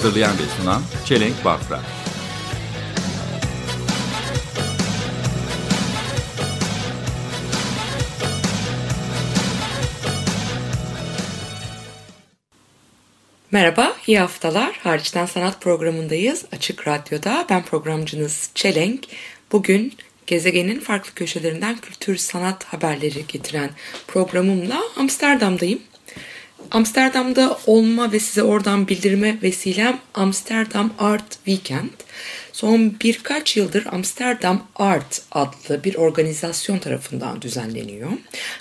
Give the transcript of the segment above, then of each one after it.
Hazırlayan ve sunan Çelenk Bafra Merhaba, iyi haftalar. Hariçten Sanat programındayız. Açık Radyo'da. Ben programcınız Çelenk. Bugün gezegenin farklı köşelerinden kültür sanat haberleri getiren programımla Amsterdam'dayım. Amsterdam'da olma ve size oradan bildirme vesilem Amsterdam Art Weekend. Son birkaç yıldır Amsterdam Art adlı bir organizasyon tarafından düzenleniyor.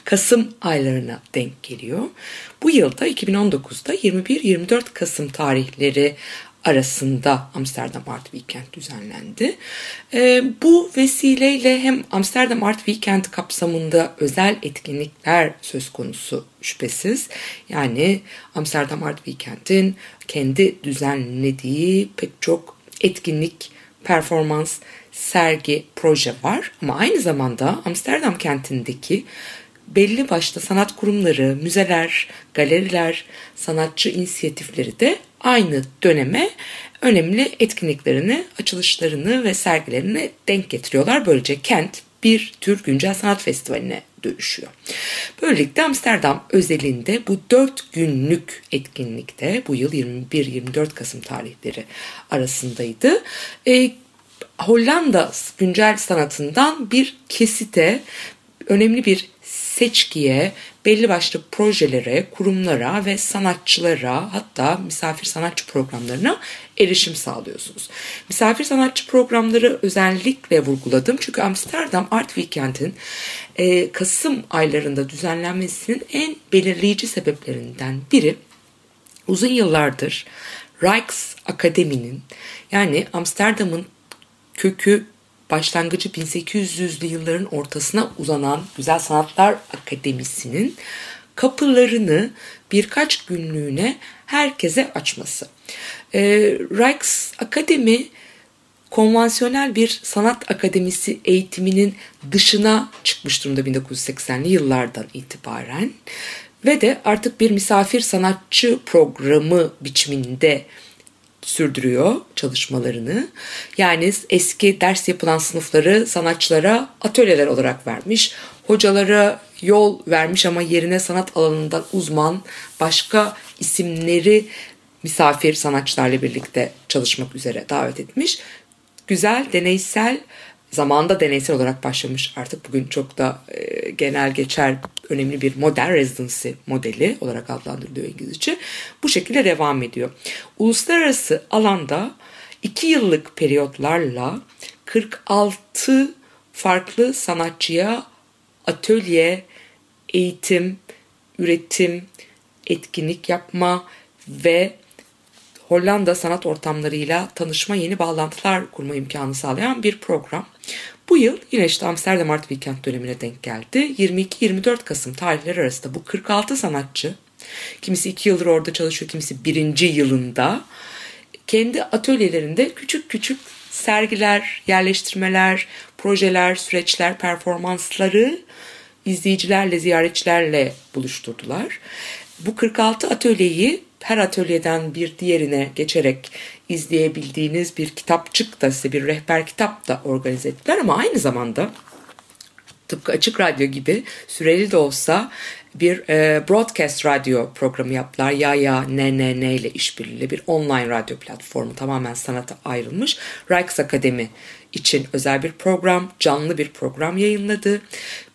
Kasım aylarına denk geliyor. Bu yılda 2019'da 21-24 Kasım tarihleri arasında Amsterdam Art Weekend düzenlendi. Ee, bu vesileyle hem Amsterdam Art Weekend kapsamında özel etkinlikler söz konusu şüphesiz. Yani Amsterdam Art Weekend'in kendi düzenlediği pek çok etkinlik, performans, sergi, proje var. Ama aynı zamanda Amsterdam kentindeki belli başlı sanat kurumları, müzeler, galeriler, sanatçı inisiyatifleri de aynı döneme önemli etkinliklerini, açılışlarını ve sergilerini denk getiriyorlar. Böylece kent bir tür güncel sanat festivaline dönüşüyor. Böylelikle Amsterdam özelinde bu dört günlük etkinlikte bu yıl 21-24 Kasım tarihleri arasındaydı. E, Hollanda güncel sanatından bir kesite önemli bir seçkiye, belli başlı projelere, kurumlara ve sanatçılara hatta misafir sanatçı programlarına erişim sağlıyorsunuz. Misafir sanatçı programları özellikle vurguladım çünkü Amsterdam Art Weekend'in e, Kasım aylarında düzenlenmesinin en belirleyici sebeplerinden biri uzun yıllardır Rijks Akademi'nin yani Amsterdam'ın kökü başlangıcı 1800'lü yılların ortasına uzanan Güzel Sanatlar Akademisi'nin kapılarını birkaç günlüğüne herkese açması. E, Rijks Akademi konvansiyonel bir sanat akademisi eğitiminin dışına çıkmış durumda 1980'li yıllardan itibaren ve de artık bir misafir sanatçı programı biçiminde sürdürüyor çalışmalarını. Yani eski ders yapılan sınıfları sanatçılara atölyeler olarak vermiş. Hocalara yol vermiş ama yerine sanat alanından uzman başka isimleri misafir sanatçılarla birlikte çalışmak üzere davet etmiş. Güzel, deneysel, zamanda deneysel olarak başlamış artık bugün çok da e, genel geçer önemli bir modern residency modeli olarak adlandırılıyor İngilizce. Bu şekilde devam ediyor. Uluslararası alanda 2 yıllık periyotlarla 46 farklı sanatçıya atölye, eğitim, üretim, etkinlik yapma ve Hollanda sanat ortamlarıyla tanışma, yeni bağlantılar kurma imkanı sağlayan bir program. Bu yıl yine işte Amsterdam Art Weekend dönemine denk geldi. 22-24 Kasım tarihleri arasında bu 46 sanatçı, kimisi 2 yıldır orada çalışıyor, kimisi 1. yılında kendi atölyelerinde küçük küçük sergiler, yerleştirmeler, projeler, süreçler, performansları izleyicilerle, ziyaretçilerle buluşturdular. Bu 46 atölyeyi her atölyeden bir diğerine geçerek izleyebildiğiniz bir kitapçık da size bir rehber kitap da organize ettiler ama aynı zamanda tıpkı açık radyo gibi süreli de olsa bir e, broadcast radyo programı yaptılar. Ya ya ne ne ne ile işbirliğiyle bir online radyo platformu tamamen sanata ayrılmış. Rijks Akademi için özel bir program, canlı bir program yayınladı.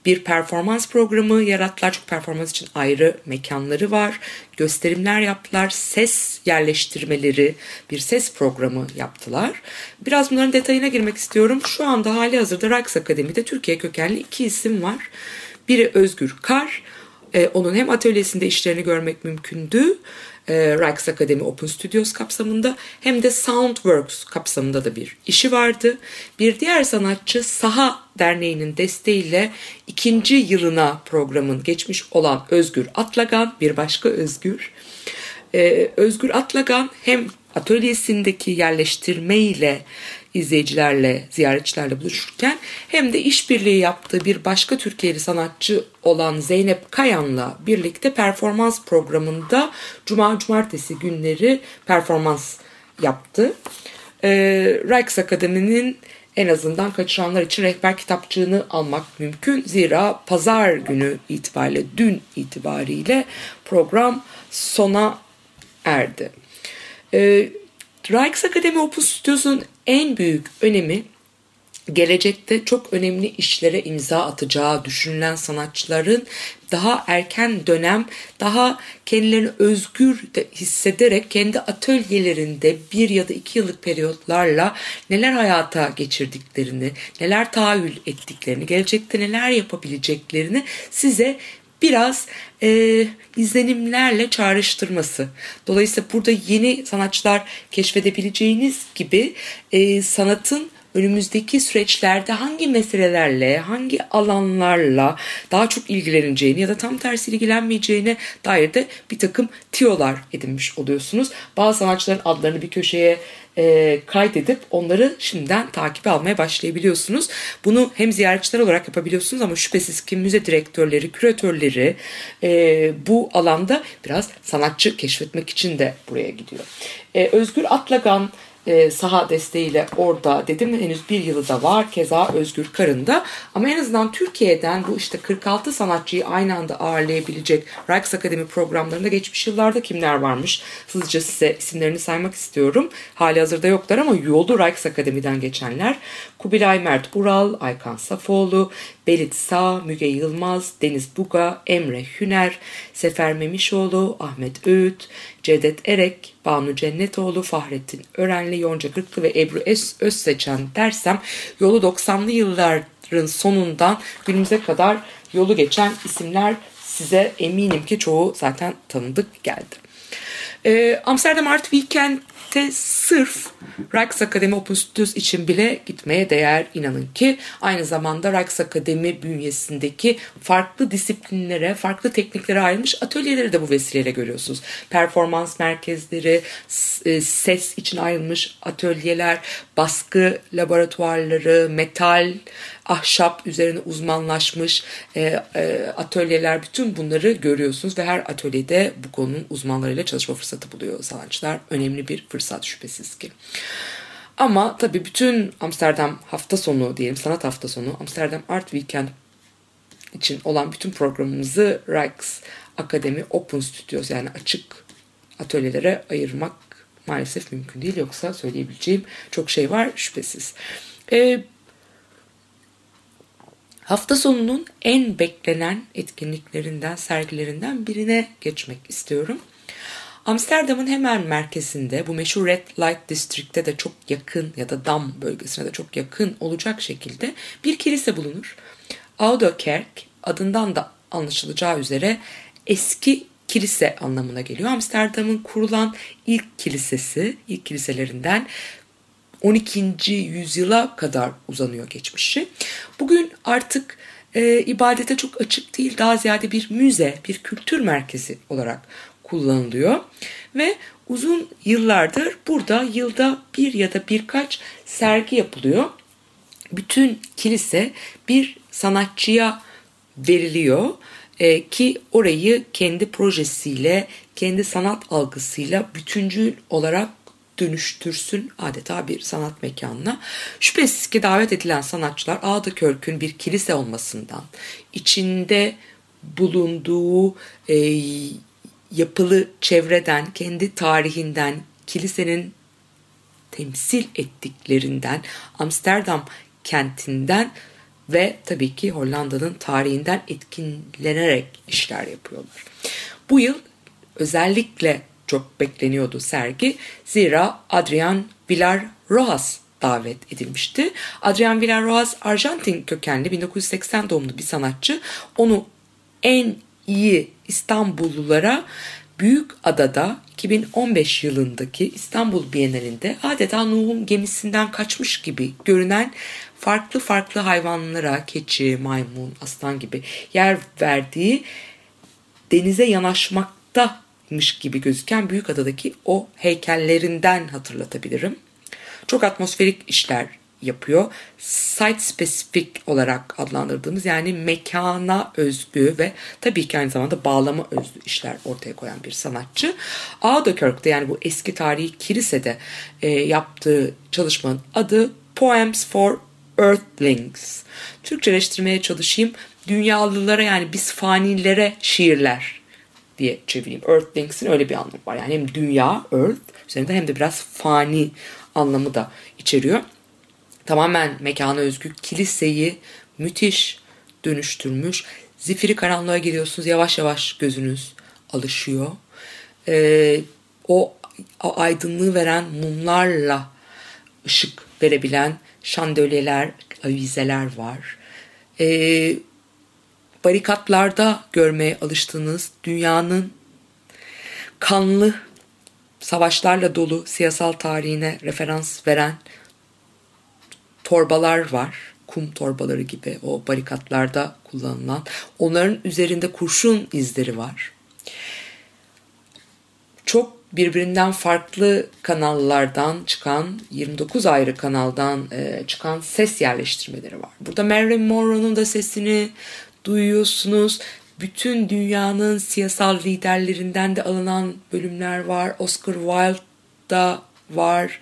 Bir performans programı yarattılar. Çünkü performans için ayrı mekanları var. Gösterimler yaptılar. Ses yerleştirmeleri, bir ses programı yaptılar. Biraz bunların detayına girmek istiyorum. Şu anda hali hazırda Rijks Akademi'de Türkiye kökenli iki isim var. Biri Özgür Kar, e, onun hem atölyesinde işlerini görmek mümkündü e, Rijksakademi Open Studios kapsamında hem de Soundworks kapsamında da bir işi vardı. Bir diğer sanatçı Saha Derneği'nin desteğiyle ikinci yılına programın geçmiş olan Özgür Atlagan, bir başka Özgür. Ee, Özgür Atlagan hem atölyesindeki yerleştirmeyle izleyicilerle, ziyaretçilerle buluşurken hem de işbirliği yaptığı bir başka Türkiye'li sanatçı olan Zeynep Kayan'la birlikte performans programında Cuma Cumartesi günleri performans yaptı. Ee, Rijksakademi'nin en azından kaçıranlar için rehber kitapçığını almak mümkün. Zira pazar günü itibariyle, dün itibariyle program sona erdi. Ee, Rijksakademi Open Studios'un en büyük önemi gelecekte çok önemli işlere imza atacağı düşünülen sanatçıların daha erken dönem daha kendilerini özgür de hissederek kendi atölyelerinde bir ya da iki yıllık periyotlarla neler hayata geçirdiklerini, neler tahayyül ettiklerini, gelecekte neler yapabileceklerini size biraz e, izlenimlerle çağrıştırması. Dolayısıyla burada yeni sanatçılar keşfedebileceğiniz gibi e, sanatın önümüzdeki süreçlerde hangi meselelerle, hangi alanlarla daha çok ilgileneceğini ya da tam tersi ilgilenmeyeceğine dair de bir takım tiyolar edinmiş oluyorsunuz. Bazı sanatçıların adlarını bir köşeye e, kaydedip onları şimdiden takip almaya başlayabiliyorsunuz. Bunu hem ziyaretçiler olarak yapabiliyorsunuz ama şüphesiz ki müze direktörleri, küratörleri e, bu alanda biraz sanatçı keşfetmek için de buraya gidiyor. E, Özgür Atlagan e, saha desteğiyle orada dedim. Henüz bir yılı da var. Keza Özgür Karın'da ama en azından Türkiye'den bu işte 46 sanatçıyı aynı anda ağırlayabilecek Rijksakademi programlarında geçmiş yıllarda kimler varmış? Hızlıca size isimlerini saymak istiyorum. Hali hazırda yoklar ama yolu Rijksakademi'den geçenler. Kubilay Mert Ural, Aykan Safoğlu, Belit Sağ, Müge Yılmaz, Deniz Buga, Emre Hüner, Sefer Memişoğlu, Ahmet Öğüt, Cedet Erek, Banu Cennetoğlu, Fahrettin Örenli, Yonca Kırklı ve Ebru Öz Özseçen dersem yolu 90'lı yılların sonundan günümüze kadar yolu geçen isimler size eminim ki çoğu zaten tanıdık geldi. Ee, Amsterdam Art Weekend'te sırf Rijksakademi Open Studios için bile gitmeye değer inanın ki aynı zamanda Rijksakademi bünyesindeki farklı disiplinlere, farklı tekniklere ayrılmış atölyeleri de bu vesileyle görüyorsunuz. Performans merkezleri, e, ses için ayrılmış atölyeler, baskı laboratuvarları, metal, ahşap üzerine uzmanlaşmış e, e, atölyeler bütün bunları görüyorsunuz ve her atölyede bu konunun uzmanlarıyla çalışma fırsatı buluyor sanatçılar. Önemli bir fırsat şüphesiz ki. Ama tabii bütün Amsterdam hafta sonu diyelim sanat hafta sonu Amsterdam Art Weekend için olan bütün programımızı Rijks Akademi Open Studios yani açık atölyelere ayırmak maalesef mümkün değil. Yoksa söyleyebileceğim çok şey var şüphesiz. Ee, hafta sonunun en beklenen etkinliklerinden, sergilerinden birine geçmek istiyorum. Amsterdam'ın hemen merkezinde bu meşhur Red Light District'te de çok yakın ya da Dam bölgesine de çok yakın olacak şekilde bir kilise bulunur. Ouderkerk adından da anlaşılacağı üzere eski kilise anlamına geliyor. Amsterdam'ın kurulan ilk kilisesi, ilk kiliselerinden 12. yüzyıla kadar uzanıyor geçmişi. Bugün artık e, ibadete çok açık değil, daha ziyade bir müze, bir kültür merkezi olarak kullanılıyor. Ve uzun yıllardır burada yılda bir ya da birkaç sergi yapılıyor. Bütün kilise bir sanatçıya veriliyor e, ki orayı kendi projesiyle, kendi sanat algısıyla bütüncül olarak dönüştürsün adeta bir sanat mekanına. Şüphesiz ki davet edilen sanatçılar Ağda bir kilise olmasından, içinde bulunduğu e, yapılı çevreden, kendi tarihinden, kilisenin temsil ettiklerinden, Amsterdam kentinden ve tabii ki Hollanda'nın tarihinden etkilenerek işler yapıyorlar. Bu yıl özellikle çok bekleniyordu sergi. Zira Adrian Villar Rojas davet edilmişti. Adrian Villar Rojas Arjantin kökenli 1980 doğumlu bir sanatçı. Onu en iyi İstanbullulara Büyük Adada 2015 yılındaki İstanbul Bienalinde adeta Nuh'un gemisinden kaçmış gibi görünen farklı farklı hayvanlara, keçi, maymun, aslan gibi yer verdiği denize yanaşmaktaymış gibi gözüken Büyükada'daki o heykellerinden hatırlatabilirim. Çok atmosferik işler yapıyor. Site specific olarak adlandırdığımız yani mekana özgü ve tabii ki aynı zamanda bağlama özgü işler ortaya koyan bir sanatçı. Albuquerque'de yani bu eski tarihi kilisede e, yaptığı çalışmanın adı Poems for Earthlings. Türkçeleştirmeye çalışayım. Dünyalılara yani biz fanilere şiirler diye çevireyim. Earthlings'in öyle bir anlamı var. Yani hem dünya, earth üzerinde hem de biraz fani anlamı da içeriyor. Tamamen mekana özgü kiliseyi müthiş dönüştürmüş. Zifiri karanlığa giriyorsunuz yavaş yavaş gözünüz alışıyor. Ee, o, aydınlığı veren mumlarla ışık verebilen şandölyeler, avizeler var. Ee, barikatlarda görmeye alıştığınız dünyanın kanlı savaşlarla dolu siyasal tarihine referans veren torbalar var. Kum torbaları gibi o barikatlarda kullanılan. Onların üzerinde kurşun izleri var. Çok birbirinden farklı kanallardan çıkan 29 ayrı kanaldan e, çıkan ses yerleştirmeleri var. Burada Marilyn Monroe'nun da sesini duyuyorsunuz. Bütün dünyanın siyasal liderlerinden de alınan bölümler var. Oscar Wilde da var.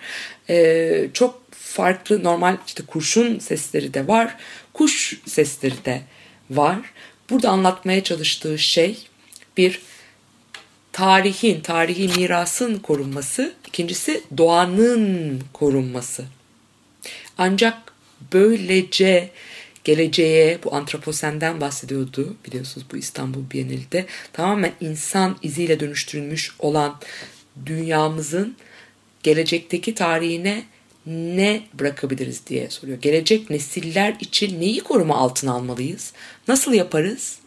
E, çok farklı normal işte kurşun sesleri de var. Kuş sesleri de var. Burada anlatmaya çalıştığı şey bir tarihin, tarihi mirasın korunması, ikincisi doğanın korunması. Ancak böylece geleceğe bu antroposenden bahsediyordu biliyorsunuz bu İstanbul Bienali'de tamamen insan iziyle dönüştürülmüş olan dünyamızın gelecekteki tarihine ne bırakabiliriz diye soruyor. Gelecek nesiller için neyi koruma altına almalıyız? Nasıl yaparız?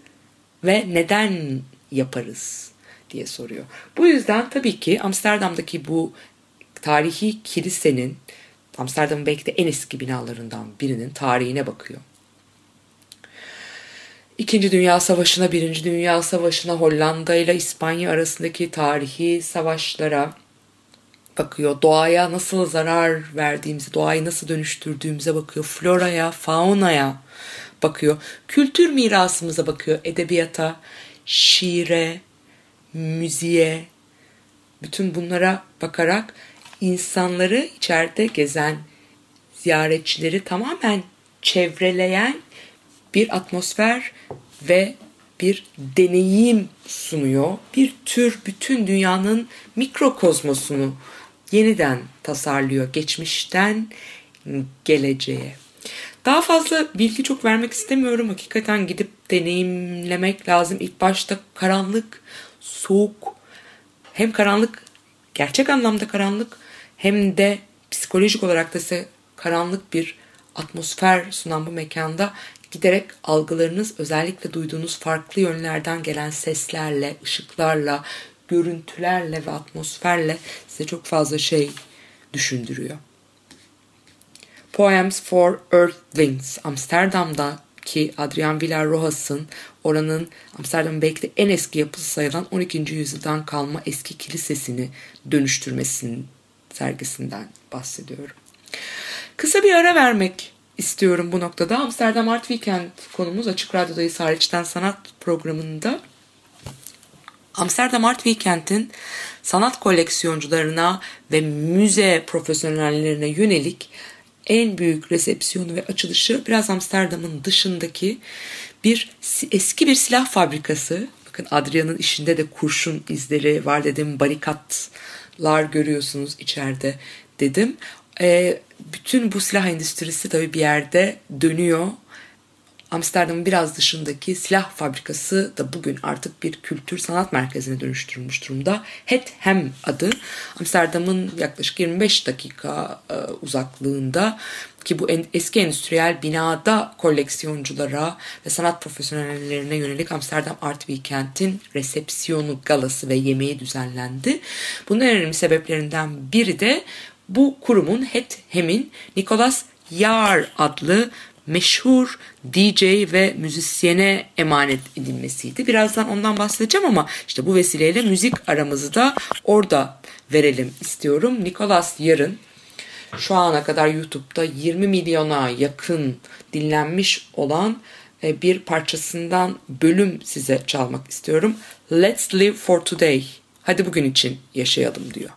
Ve neden yaparız? diye soruyor. Bu yüzden tabii ki Amsterdam'daki bu tarihi kilisenin Amsterdam'ın belki de en eski binalarından birinin tarihine bakıyor. İkinci Dünya Savaşı'na, Birinci Dünya Savaşı'na, Hollanda ile İspanya arasındaki tarihi savaşlara bakıyor. Doğaya nasıl zarar verdiğimizi, doğayı nasıl dönüştürdüğümüze bakıyor. Floraya, faunaya bakıyor. Kültür mirasımıza bakıyor. Edebiyata, şiire, müziğe, bütün bunlara bakarak insanları içeride gezen ziyaretçileri tamamen çevreleyen bir atmosfer ve bir deneyim sunuyor. Bir tür bütün dünyanın mikrokozmosunu yeniden tasarlıyor geçmişten geleceğe. Daha fazla bilgi çok vermek istemiyorum. Hakikaten gidip deneyimlemek lazım. İlk başta karanlık, soğuk, hem karanlık, gerçek anlamda karanlık hem de psikolojik olarak da size karanlık bir atmosfer sunan bu mekanda giderek algılarınız özellikle duyduğunuz farklı yönlerden gelen seslerle, ışıklarla, görüntülerle ve atmosferle size çok fazla şey düşündürüyor. Poems for Earthlings Amsterdam'daki Adrian Villar-Rojas'ın oranın Amsterdam'ın belki de en eski yapısı sayılan 12. yüzyıldan kalma eski kilisesini dönüştürmesinin sergisinden bahsediyorum. Kısa bir ara vermek istiyorum bu noktada. Amsterdam Art Weekend konumuz Açık Radyo'dayız hariçten sanat programında. Amsterdam Art Weekend'in sanat koleksiyoncularına ve müze profesyonellerine yönelik en büyük resepsiyonu ve açılışı biraz Amsterdam'ın dışındaki bir eski bir silah fabrikası. Bakın Adrian'ın işinde de kurşun izleri var dedim. Barikatlar görüyorsunuz içeride dedim. E, bütün bu silah endüstrisi tabii bir yerde dönüyor. Amsterdam'ın biraz dışındaki silah fabrikası da bugün artık bir kültür sanat merkezine dönüştürülmüş durumda. Het Hem adı Amsterdam'ın yaklaşık 25 dakika e, uzaklığında ki bu eski endüstriyel binada koleksiyonculara ve sanat profesyonellerine yönelik Amsterdam Art Weekend'in resepsiyonu, galası ve yemeği düzenlendi. Bunun en önemli sebeplerinden biri de bu kurumun Het Hem'in Nicolas Yar adlı meşhur DJ ve müzisyene emanet edilmesiydi. Birazdan ondan bahsedeceğim ama işte bu vesileyle müzik aramızı da orada verelim istiyorum. Nicolas Yar'ın şu ana kadar YouTube'da 20 milyona yakın dinlenmiş olan e, bir parçasından bölüm size çalmak istiyorum. Let's live for today. Hadi bugün için yaşayalım diyor.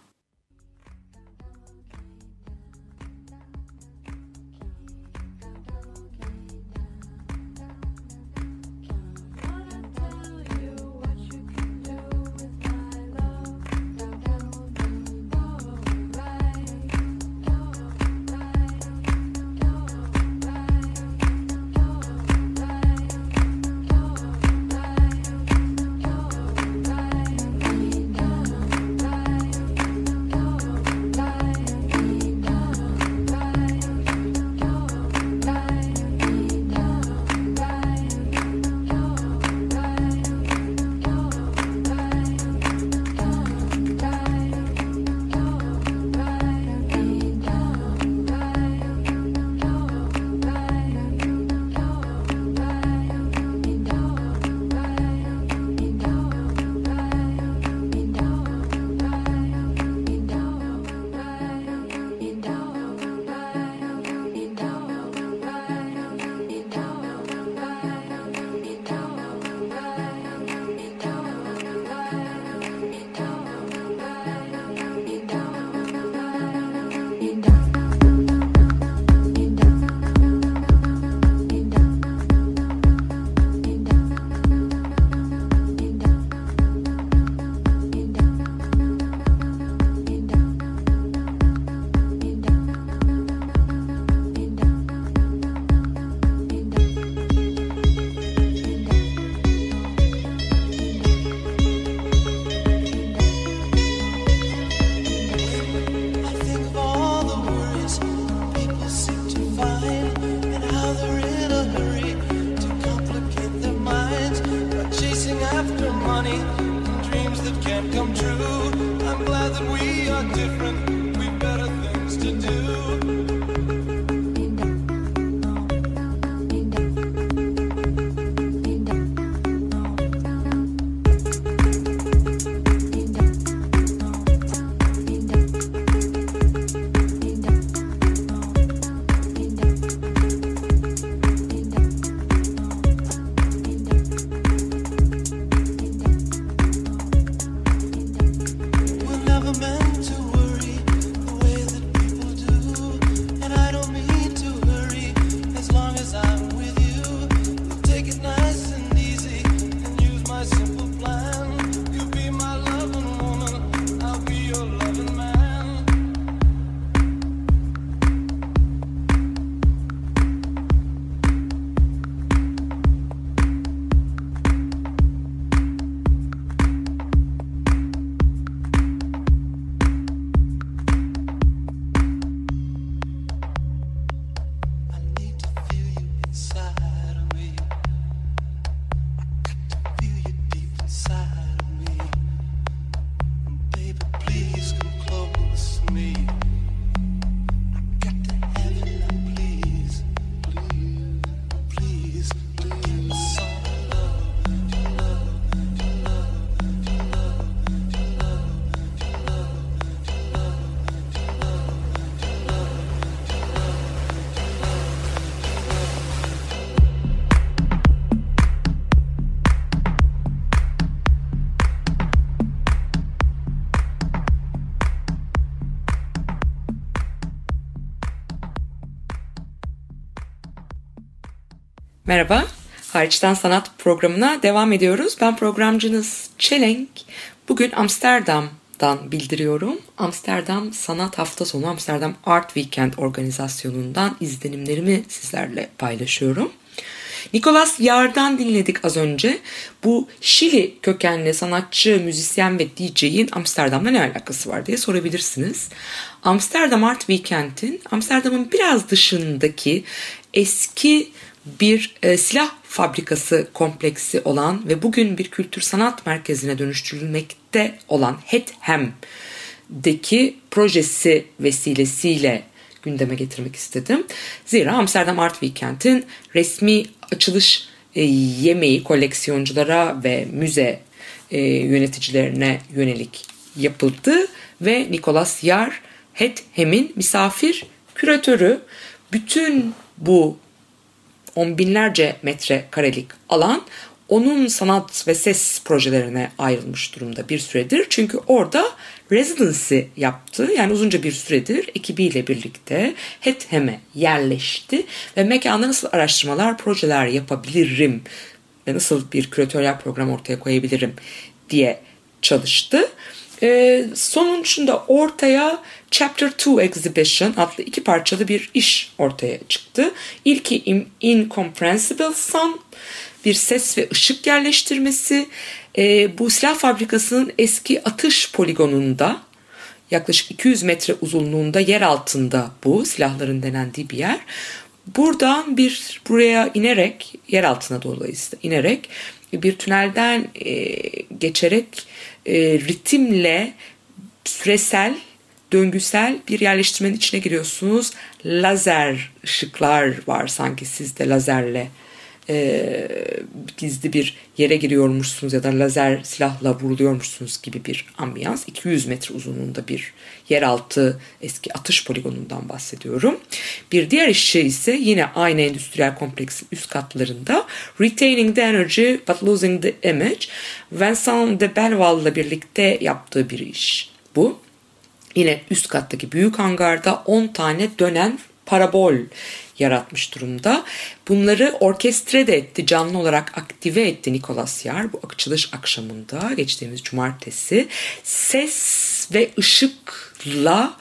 Merhaba, Hariçten Sanat programına devam ediyoruz. Ben programcınız Çelenk. Bugün Amsterdam'dan bildiriyorum. Amsterdam Sanat Hafta Sonu, Amsterdam Art Weekend organizasyonundan izlenimlerimi sizlerle paylaşıyorum. Nicolas Yar'dan dinledik az önce. Bu Şili kökenli sanatçı, müzisyen ve DJ'in Amsterdam'la ne alakası var diye sorabilirsiniz. Amsterdam Art Weekend'in Amsterdam'ın biraz dışındaki eski bir e, silah fabrikası kompleksi olan ve bugün bir kültür sanat merkezine dönüştürülmekte olan Hethem'deki projesi vesilesiyle gündeme getirmek istedim. Zira Amsterdam Art Weekend'in resmi açılış e, yemeği koleksiyonculara ve müze e, yöneticilerine yönelik yapıldı ve Nicolas Yar Hethem'in misafir küratörü bütün bu on binlerce metrekarelik alan onun sanat ve ses projelerine ayrılmış durumda bir süredir. Çünkü orada residency yaptı. Yani uzunca bir süredir ekibiyle birlikte Hethem'e yerleşti ve mekanda nasıl araştırmalar, projeler yapabilirim ve nasıl bir küratöryel program ortaya koyabilirim diye çalıştı. Ee, sonucunda ortaya Chapter 2 Exhibition adlı iki parçalı bir iş ortaya çıktı. İlki In- Incomprehensible Sun, bir ses ve ışık yerleştirmesi. Ee, bu silah fabrikasının eski atış poligonunda yaklaşık 200 metre uzunluğunda yer altında bu silahların denendiği bir yer. Buradan bir buraya inerek yer altına dolayısıyla inerek bir tünelden e, geçerek e, ritimle süresel döngüsel bir yerleştirmenin içine giriyorsunuz. Lazer ışıklar var sanki sizde lazerle e, gizli bir yere giriyormuşsunuz ya da lazer silahla vuruluyormuşsunuz gibi bir ambiyans. 200 metre uzunluğunda bir yeraltı eski atış poligonundan bahsediyorum. Bir diğer işçi ise yine aynı endüstriyel kompleksin üst katlarında Retaining the Energy but Losing the Image Vincent de Belval'la birlikte yaptığı bir iş bu. Yine üst kattaki büyük hangarda 10 tane dönen parabol yaratmış durumda. Bunları orkestre de etti, canlı olarak aktive etti Nicolas Yar bu açılış akşamında geçtiğimiz cumartesi. Ses ve ışıkla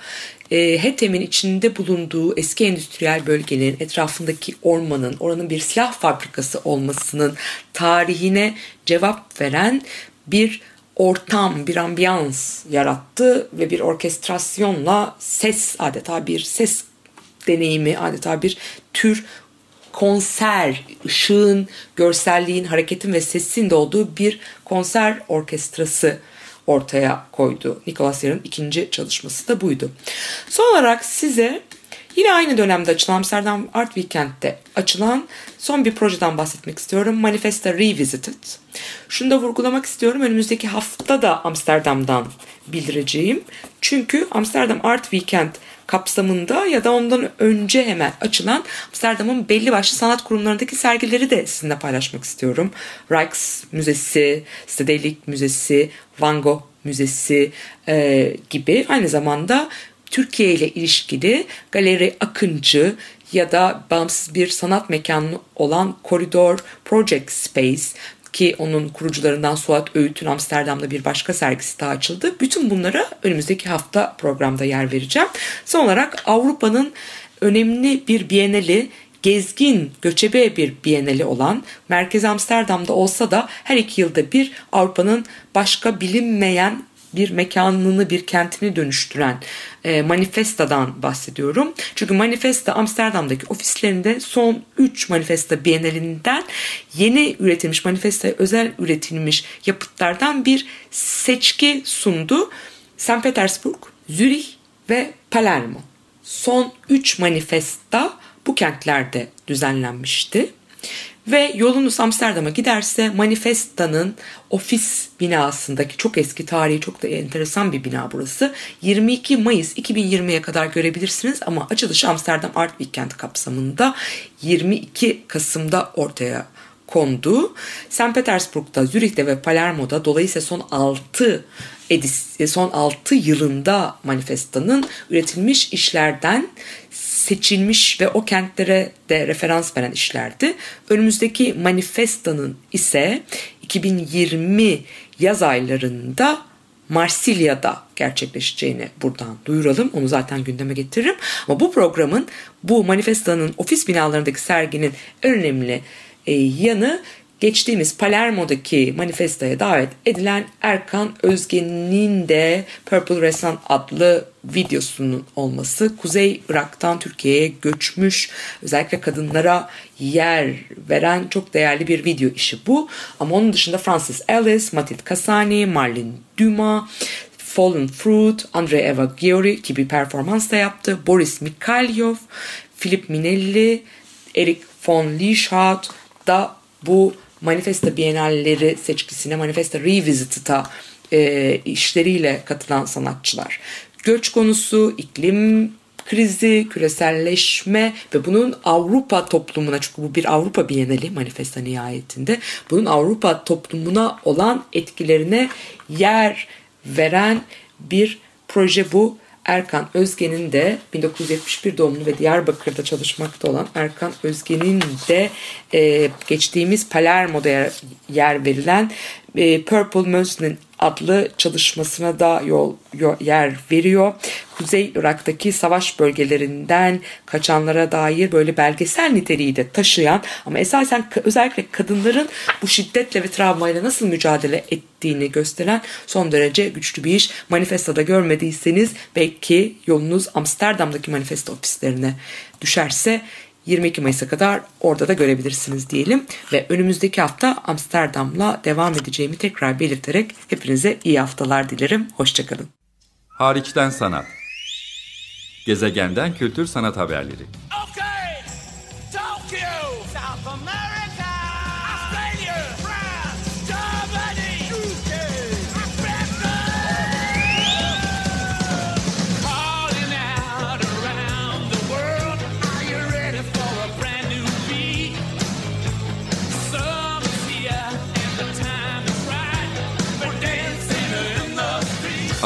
e, Hethem'in içinde bulunduğu eski endüstriyel bölgenin etrafındaki ormanın, oranın bir silah fabrikası olmasının tarihine cevap veren bir ortam, bir ambiyans yarattı ve bir orkestrasyonla ses adeta bir ses deneyimi adeta bir tür konser, ışığın, görselliğin, hareketin ve sesin de olduğu bir konser orkestrası ortaya koydu. Nicholas Yar'ın ikinci çalışması da buydu. Son olarak size yine aynı dönemde açılan Amsterdam Art Weekend'de açılan son bir projeden bahsetmek istiyorum. Manifesta Revisited. Şunu da vurgulamak istiyorum. Önümüzdeki hafta da Amsterdam'dan bildireceğim. Çünkü Amsterdam Art Weekend kapsamında ya da ondan önce hemen açılan Amsterdam'ın belli başlı sanat kurumlarındaki sergileri de sizinle paylaşmak istiyorum. Rijks Müzesi, Stedelijk Müzesi, Van Gogh Müzesi e, gibi aynı zamanda Türkiye ile ilişkili Galeri Akıncı ya da bağımsız bir sanat mekanı olan Koridor Project Space ki onun kurucularından Suat Öğüt'ün Amsterdam'da bir başka sergisi daha açıldı. Bütün bunlara önümüzdeki hafta programda yer vereceğim. Son olarak Avrupa'nın önemli bir bienali gezgin, göçebe bir bienali olan Merkez Amsterdam'da olsa da her iki yılda bir Avrupa'nın başka bilinmeyen bir mekanını, bir kentini dönüştüren e, Manifesta'dan bahsediyorum. Çünkü Manifesta Amsterdam'daki ofislerinde son 3 Manifesta Bienalinden yeni üretilmiş, Manifesta'ya özel üretilmiş yapıtlardan bir seçki sundu. St. Petersburg, Zürih ve Palermo. Son 3 manifesta bu kentlerde düzenlenmişti. Ve yolunuz Amsterdam'a giderse Manifesta'nın ofis binasındaki çok eski tarihi çok da enteresan bir bina burası. 22 Mayıs 2020'ye kadar görebilirsiniz ama açılışı Amsterdam Art Weekend kapsamında 22 Kasım'da ortaya kondu. St. Petersburg'da, Zürih'te ve Palermo'da dolayısıyla son 6 edis, son 6 yılında manifestanın üretilmiş işlerden seçilmiş ve o kentlere de referans veren işlerdi. Önümüzdeki manifestanın ise 2020 yaz aylarında Marsilya'da gerçekleşeceğini buradan duyuralım. Onu zaten gündeme getiririm. Ama bu programın bu manifestanın ofis binalarındaki serginin en önemli e, yanı geçtiğimiz Palermo'daki manifestoya davet edilen Erkan Özgen'in de Purple Resan adlı videosunun olması. Kuzey Irak'tan Türkiye'ye göçmüş özellikle kadınlara yer veren çok değerli bir video işi bu. Ama onun dışında Francis Ellis, Matilde Cassani, Marlene Dumas, Fallen Fruit, Andre Eva Giori gibi performans da yaptı. Boris Mikhailov, Philip Minelli, Eric von Lieshout da bu Manifesta Bienalleri seçkisine, Manifesta Revisited'a e, işleriyle katılan sanatçılar. Göç konusu, iklim krizi, küreselleşme ve bunun Avrupa toplumuna çünkü bu bir Avrupa Bienali manifesta nihayetinde bunun Avrupa toplumuna olan etkilerine yer veren bir proje bu. Erkan Özgen'in de 1971 doğumlu ve Diyarbakır'da çalışmakta olan Erkan Özgen'in de e, geçtiğimiz Palermo'da yer, yer verilen e, Purple Mountain adlı çalışmasına da yol, yol yer veriyor. Kuzey Irak'taki savaş bölgelerinden kaçanlara dair böyle belgesel niteliği de taşıyan ama esasen özellikle kadınların bu şiddetle ve travmayla nasıl mücadele ettiğini gösteren son derece güçlü bir iş. Manifestoda görmediyseniz belki yolunuz Amsterdam'daki manifesto ofislerine düşerse 22 Mayıs'a kadar orada da görebilirsiniz diyelim. Ve önümüzdeki hafta Amsterdam'la devam edeceğimi tekrar belirterek hepinize iyi haftalar dilerim. Hoşçakalın. Hariçten sanat. Gezegenden kültür sanat haberleri. Okay, Tokyo, South America,